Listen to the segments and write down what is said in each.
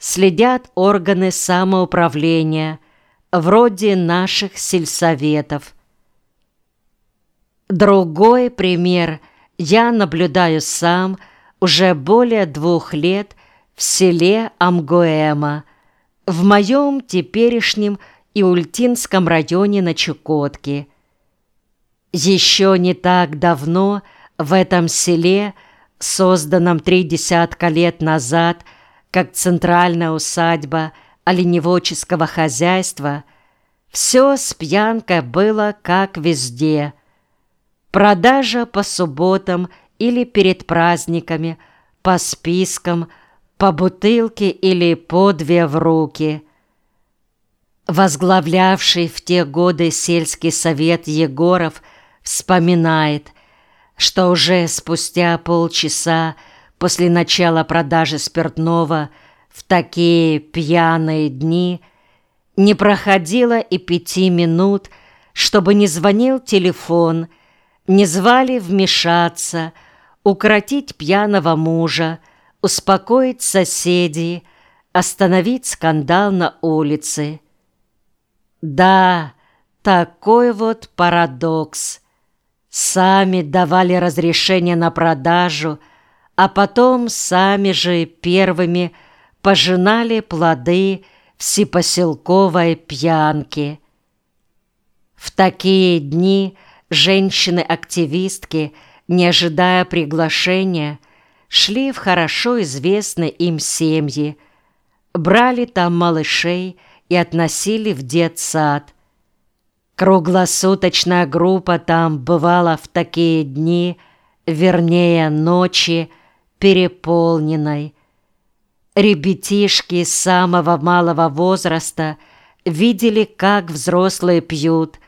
следят органы самоуправления, вроде наших сельсоветов. Другой пример я наблюдаю сам уже более двух лет в селе Амгуэма, в моем теперешнем Иультинском районе на Чукотке. Еще не так давно в этом селе, созданном три десятка лет назад, как центральная усадьба оленеводческого хозяйства, все с пьянкой было как везде. Продажа по субботам или перед праздниками, по спискам, по бутылке или по две в руки. Возглавлявший в те годы сельский совет Егоров вспоминает, что уже спустя полчаса после начала продажи спиртного в такие пьяные дни не проходило и пяти минут, чтобы не звонил телефон, не звали вмешаться, укротить пьяного мужа, успокоить соседей, остановить скандал на улице. Да, такой вот парадокс. Сами давали разрешение на продажу, а потом сами же первыми пожинали плоды всепоселковой пьянки. В такие дни женщины-активистки, не ожидая приглашения, шли в хорошо известные им семьи, брали там малышей и относили в детсад. Круглосуточная группа там бывала в такие дни, вернее ночи, переполненной. Ребятишки самого малого возраста видели, как взрослые пьют,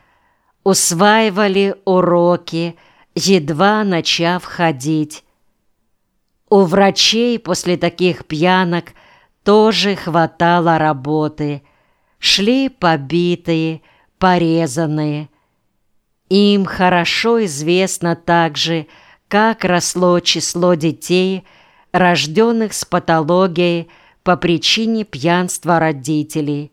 усваивали уроки, едва начав ходить. У врачей после таких пьянок тоже хватало работы. Шли побитые, порезанные. Им хорошо известно также, как росло число детей, рожденных с патологией по причине пьянства родителей.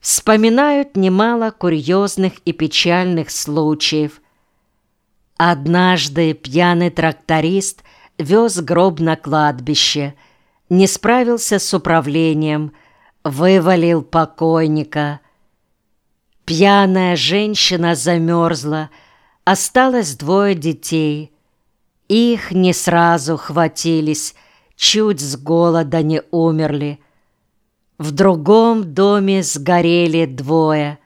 Вспоминают немало курьезных и печальных случаев. Однажды пьяный тракторист – вез гроб на кладбище, не справился с управлением, вывалил покойника. Пьяная женщина замерзла, осталось двое детей. Их не сразу хватились, чуть с голода не умерли. В другом доме сгорели двое.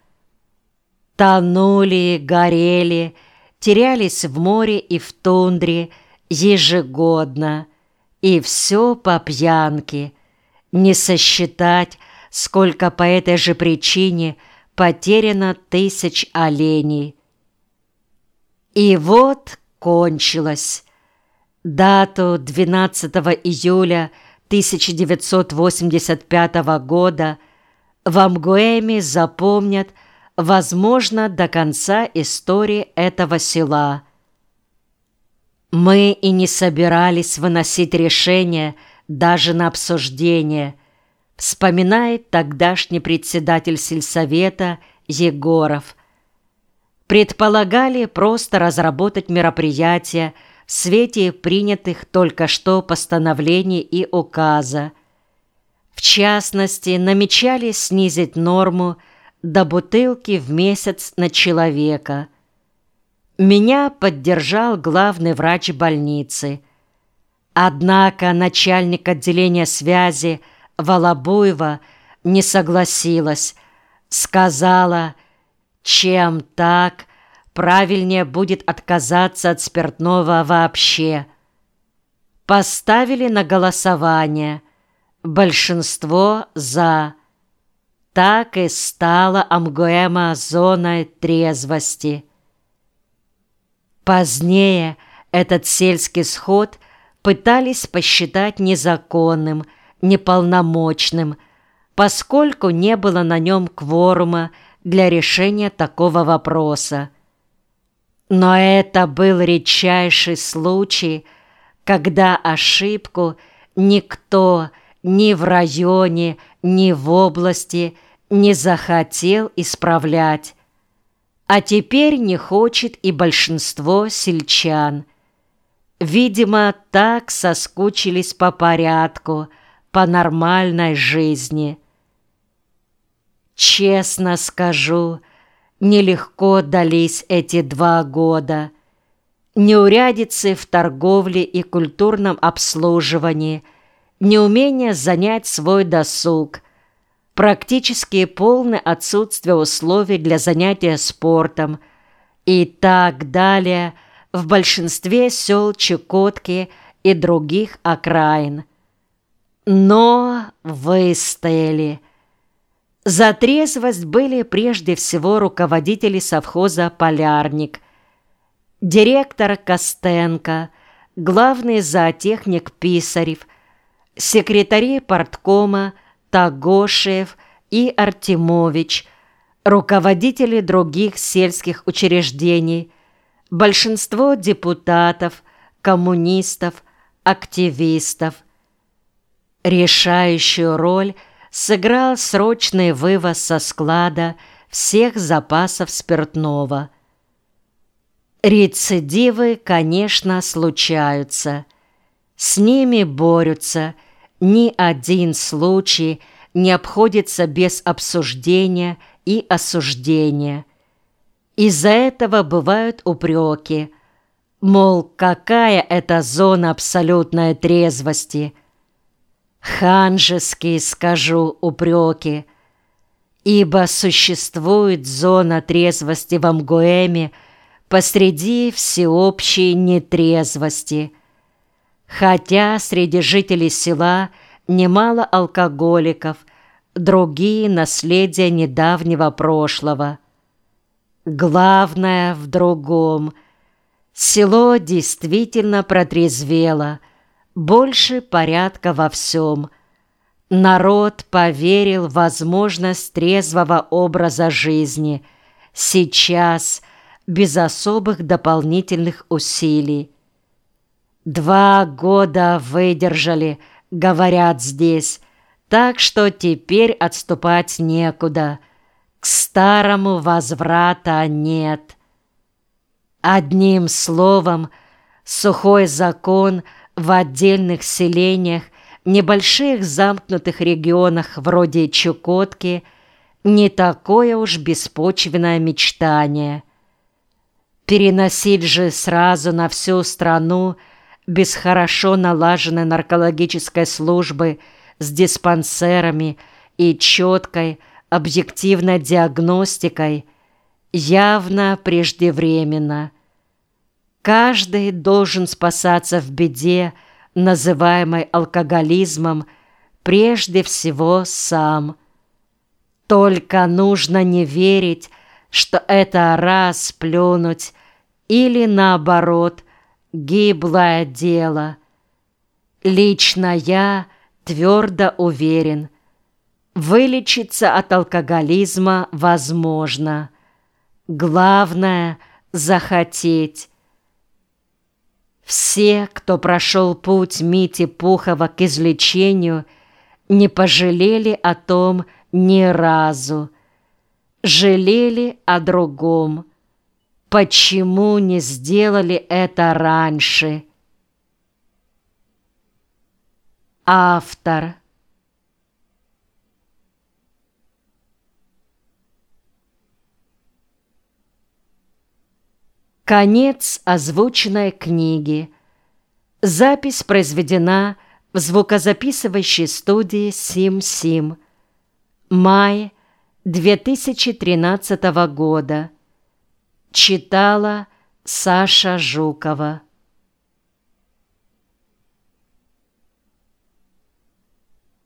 Тонули, горели, терялись в море и в тундре, ежегодно, и все по пьянке, не сосчитать, сколько по этой же причине потеряно тысяч оленей. И вот кончилось. Дату 12 июля 1985 года в Амгуэме запомнят, возможно, до конца истории этого села – мы и не собирались выносить решение даже на обсуждение, вспоминает тогдашний председатель сельсовета Егоров. Предполагали просто разработать мероприятие в свете принятых только что постановлений и указа. В частности, намечали снизить норму до бутылки в месяц на человека – меня поддержал главный врач больницы. Однако начальник отделения связи Волобуева не согласилась. Сказала, чем так, правильнее будет отказаться от спиртного вообще. Поставили на голосование. Большинство «за». Так и стала Амгуэма зоной трезвости. Позднее этот сельский сход пытались посчитать незаконным, неполномочным, поскольку не было на нем кворума для решения такого вопроса. Но это был редчайший случай, когда ошибку никто ни в районе, ни в области не захотел исправлять. А теперь не хочет и большинство сельчан. Видимо, так соскучились по порядку, по нормальной жизни. Честно скажу, нелегко дались эти два года. Неурядицы в торговле и культурном обслуживании, неумение занять свой досуг, практически полное отсутствие условий для занятия спортом и так далее в большинстве сел Чукотки и других окраин. Но выстояли – за трезвость были прежде всего руководители совхоза «Полярник», директор Костенко, главный зоотехник Писарев, секретари порткома Тагошев и Артемович, руководители других сельских учреждений, большинство депутатов, коммунистов, активистов. Решающую роль – сыграл срочный вывоз со склада всех запасов спиртного. Рецидивы, конечно, случаются. С ними борются. Ни один случай не обходится без обсуждения и осуждения. Из-за этого бывают упреки. Мол, какая это зона абсолютной трезвости – ханжеские скажу упреки, ибо существует зона трезвости в Амгуэме посреди всеобщей нетрезвости, хотя среди жителей села немало алкоголиков, другие наследия недавнего прошлого. Главное в другом. Село действительно протрезвело – больше порядка во всем. Народ поверил в возможность трезвого образа жизни, сейчас, без особых дополнительных усилий. Два года выдержали, говорят здесь, так что теперь отступать некуда. К старому возврата нет. Одним словом, сухой закон – в отдельных селениях, небольших замкнутых регионах вроде Чукотки не такое уж беспочвенное мечтание. Переносить же сразу на всю страну без хорошо налаженной наркологической службы с диспансерами и четкой объективной диагностикой явно преждевременно – Каждый должен спасаться в беде, называемой алкоголизмом, прежде всего сам. Только нужно не верить, что это раз плюнуть или, наоборот, гиблое дело. Лично я твердо уверен, вылечиться от алкоголизма возможно. Главное – захотеть. Все, кто прошел путь Мити Пухова к излечению, не пожалели о том ни разу. Жалели о другом. Почему не сделали это раньше? Автор Конец озвученной книги. Запись произведена в звукозаписывающей студии Сим-Сим. Май 2013 года. Читала Саша Жукова.